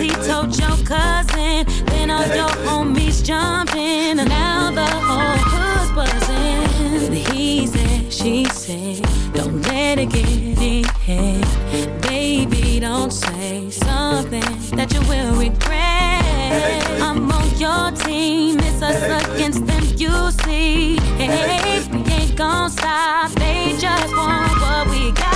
He told your cousin. Then all your homies jumping. And now the whole hood's buzzing. He said, she said, don't let it get in head. Baby, don't say something that you will regret. I'm on your team, it's us against them, you see. Hey, we ain't gon' stop, they just want what we got.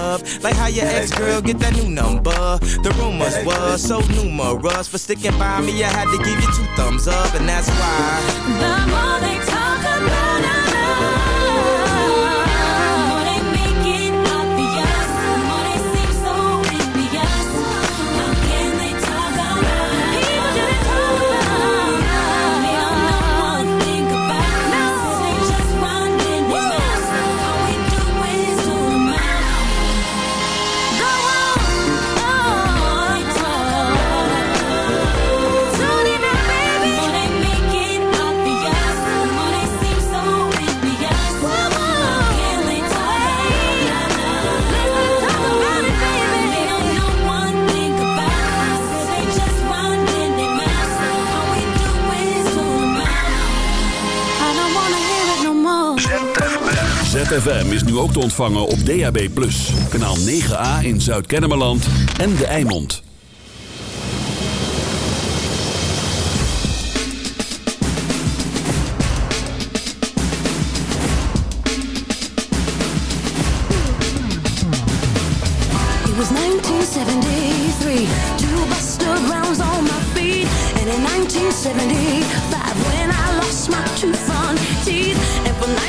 Like how your ex girl get that new number. The rumors were so numerous. For sticking by me, I had to give you two thumbs up, and that's why. The more they talk ZFM is nu ook te ontvangen op DAB+. Kanaal 9A in Zuid-Kennemerland en De Eimond. It was 1973, two buster rounds on my feet. And in 1975, when I lost my two front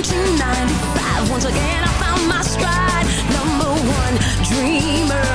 1995, once again I found my stride. Number one dreamer,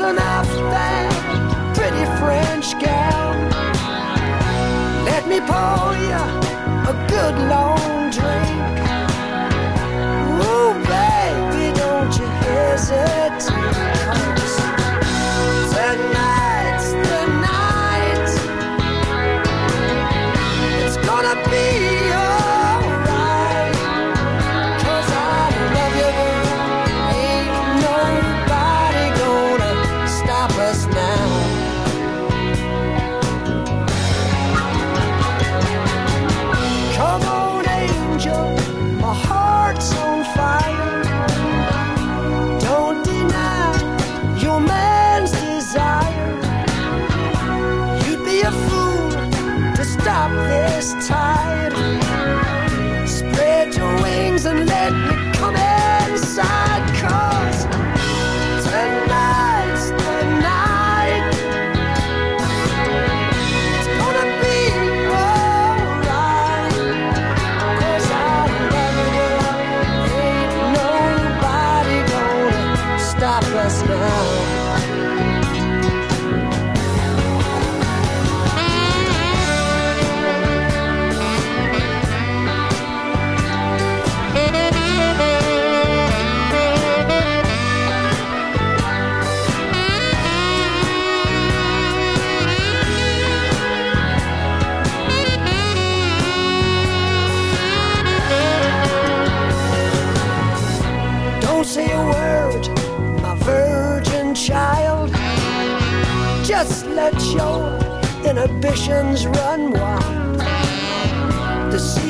dancing off that pretty French gal. Let me pour you a good long inhibitions run wild. The sea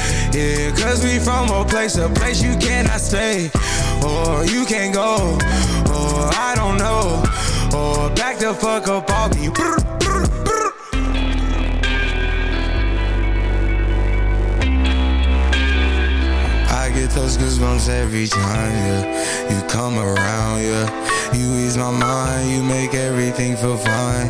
Yeah, cause we from a place, a place you cannot stay. Or you can't go, or I don't know. Or back the fuck up me. I get those goosebumps every time, yeah. You come around, yeah. You ease my mind, you make everything feel fine.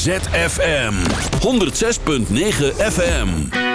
ZFM 106.9 FM.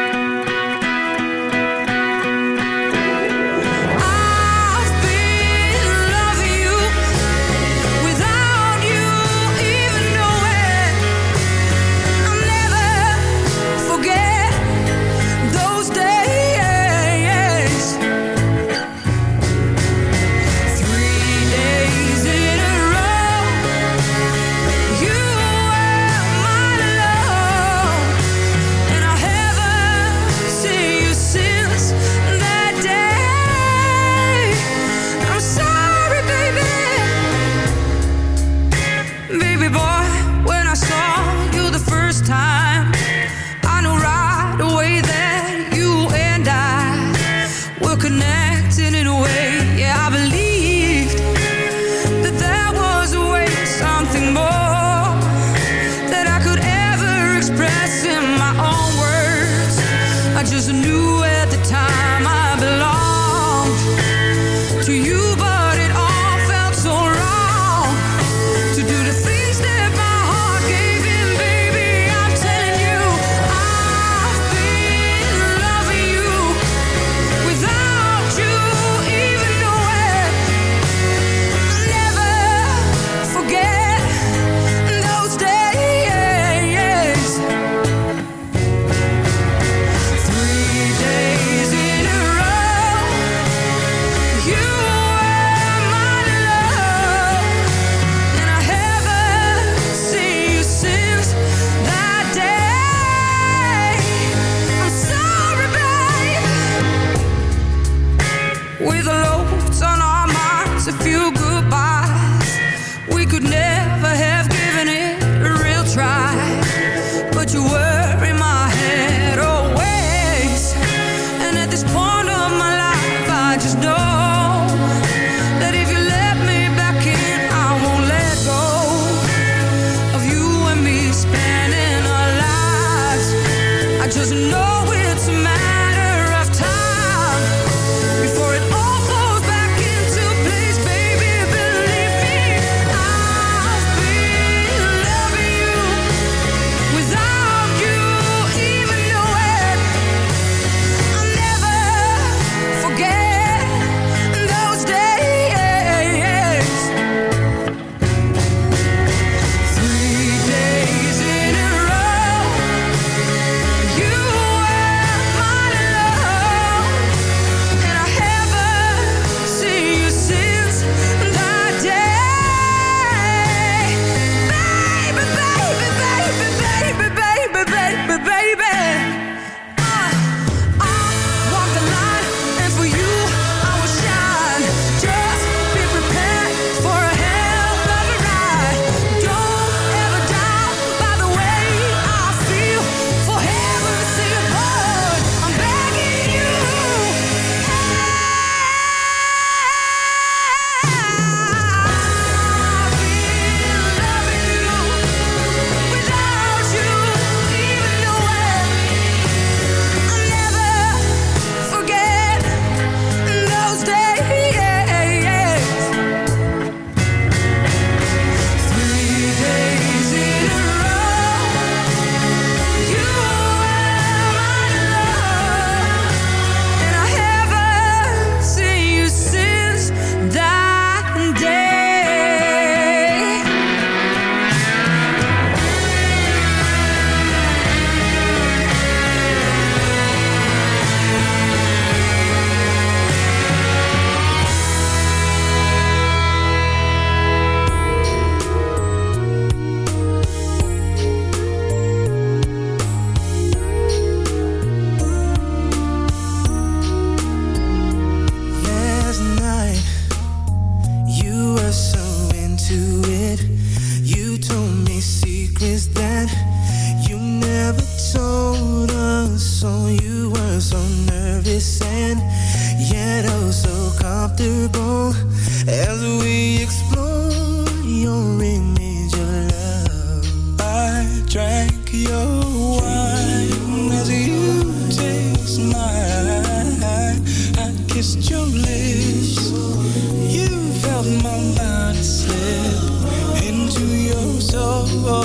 Your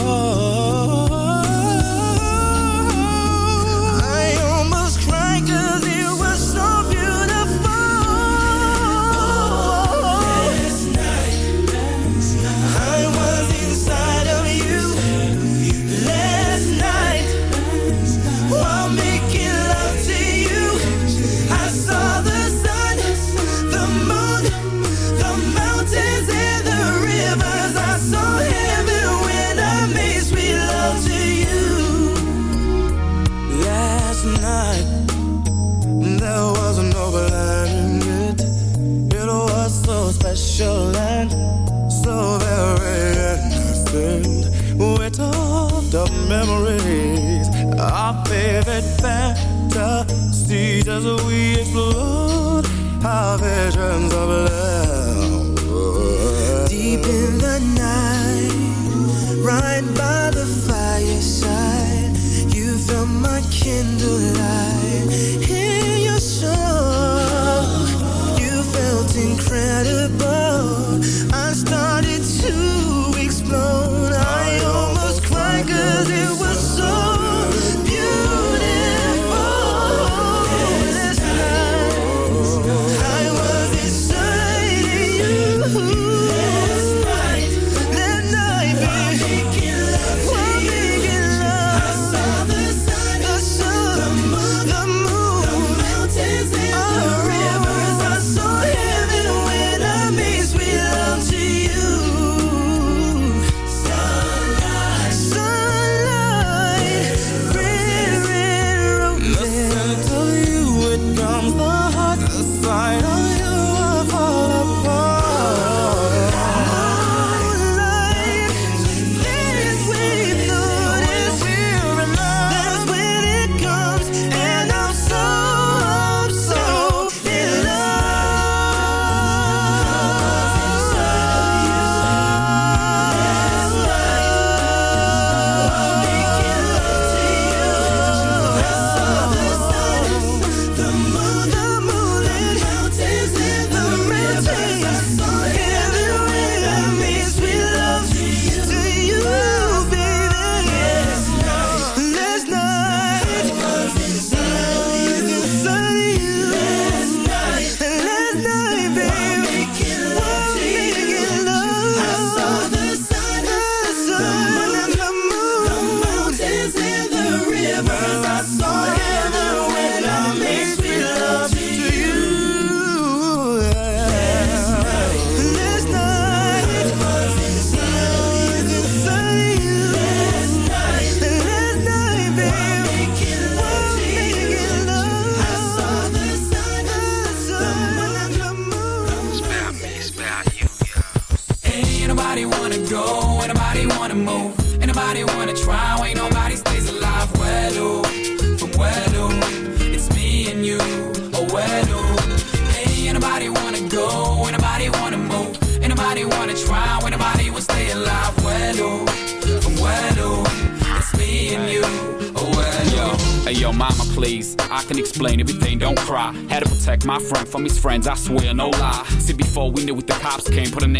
before we knew it, the cops came, put an end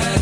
from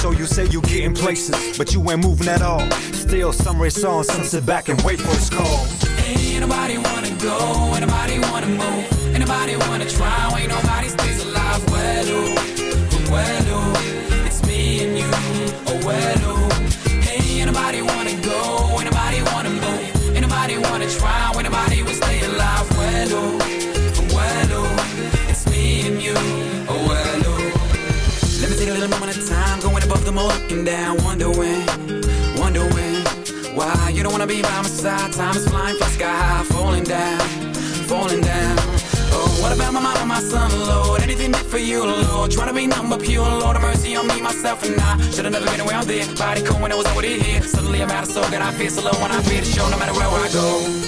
So you say you getting places, but you ain't moving at all. Still, some race on, some sit back and wait for his call. Ain't nobody wanna go, ain't nobody wanna move, ain't nobody wanna try, ain't nobody stays alive. Well, well, it's me and you, oh well, the looking down, wondering, wondering. Why you don't wanna be by my side? Time is flying, fly sky high, falling down, falling down. Oh, what about my mama, my son, Lord? Anything did for you, Lord? Trying to be number pure, Lord, have mercy on me, myself, and I. Should've never been around there. Body cold when I was over here. Suddenly I'm out of soul, and I feel so low when I feel the show, no matter where I go.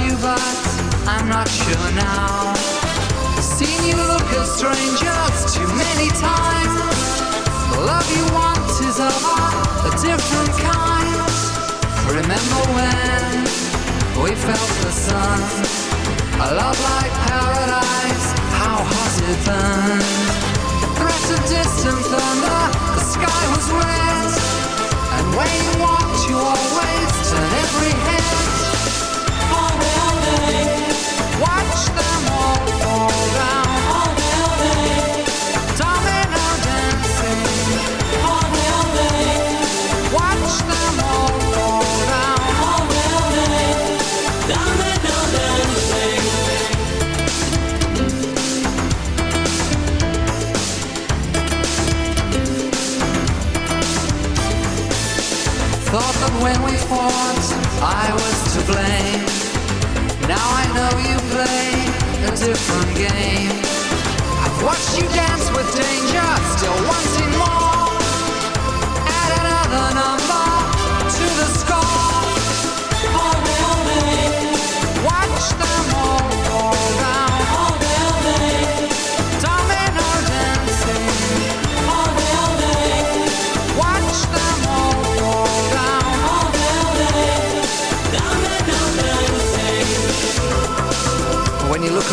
You, but I'm not sure now. Seen you look at strangers too many times. The love you want is of a different kind. Remember when we felt the sun? A love like paradise, how hot it burned. Threat of distant thunder, the sky was red. And when you walked, you always turn every head. blame. Now I know you play a different game. I've watched you dance with danger.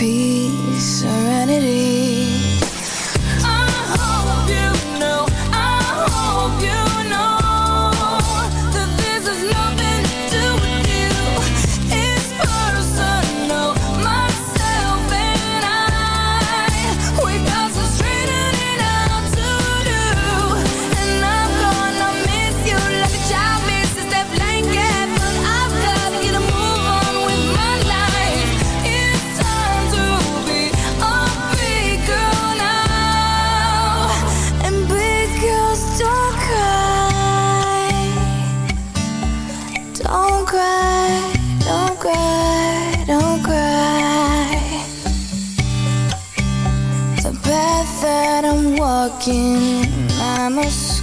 peace, serenity.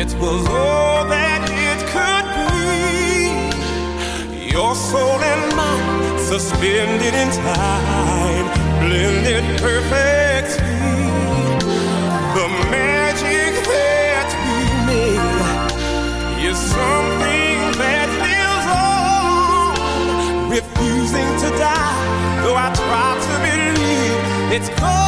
It was all that it could be. Your soul and mine, suspended in time, blended perfectly. The magic that we made is something that lives on, refusing to die. Though I try to believe it's gone.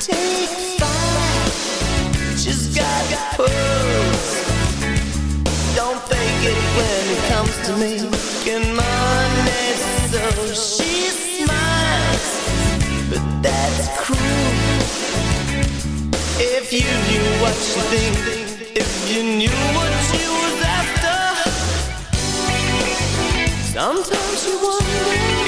Take five. She's got. Don't fake it when it comes to making money. So she smiles, but that's cruel. If you knew what you think, if you knew what you after, sometimes you wonder.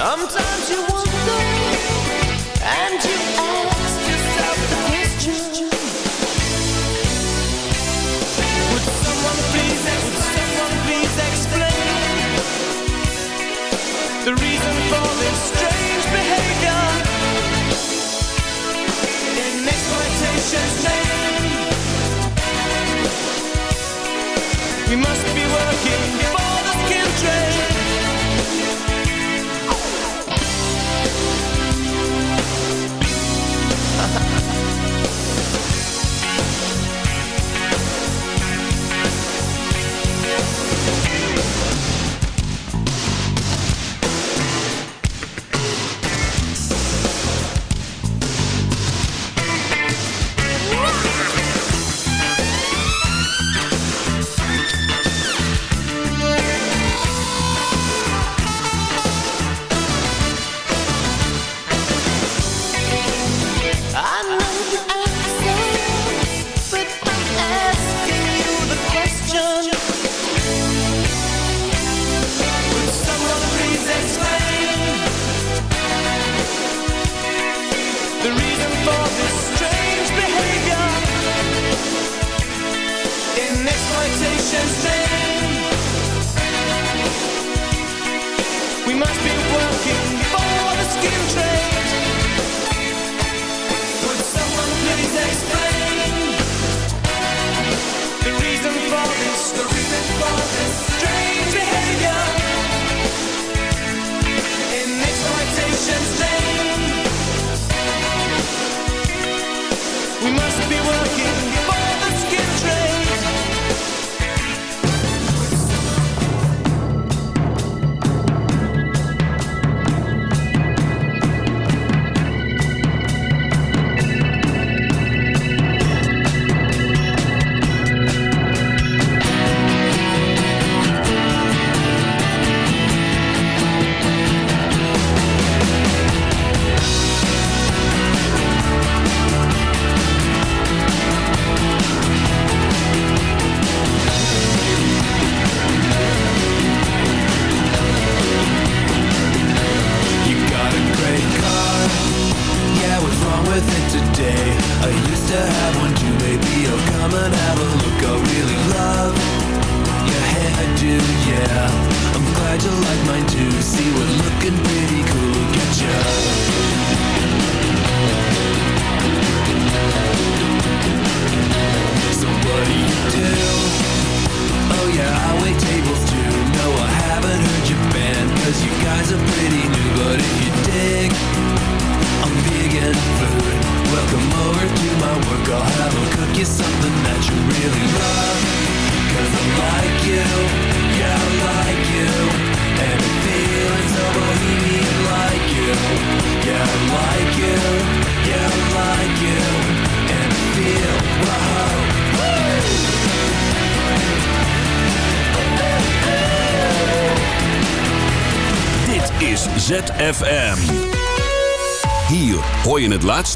Sometimes you wonder and you ask yourself the question Would someone please, would someone please explain the reason for this strange behavior in exploitation's name? We must be working.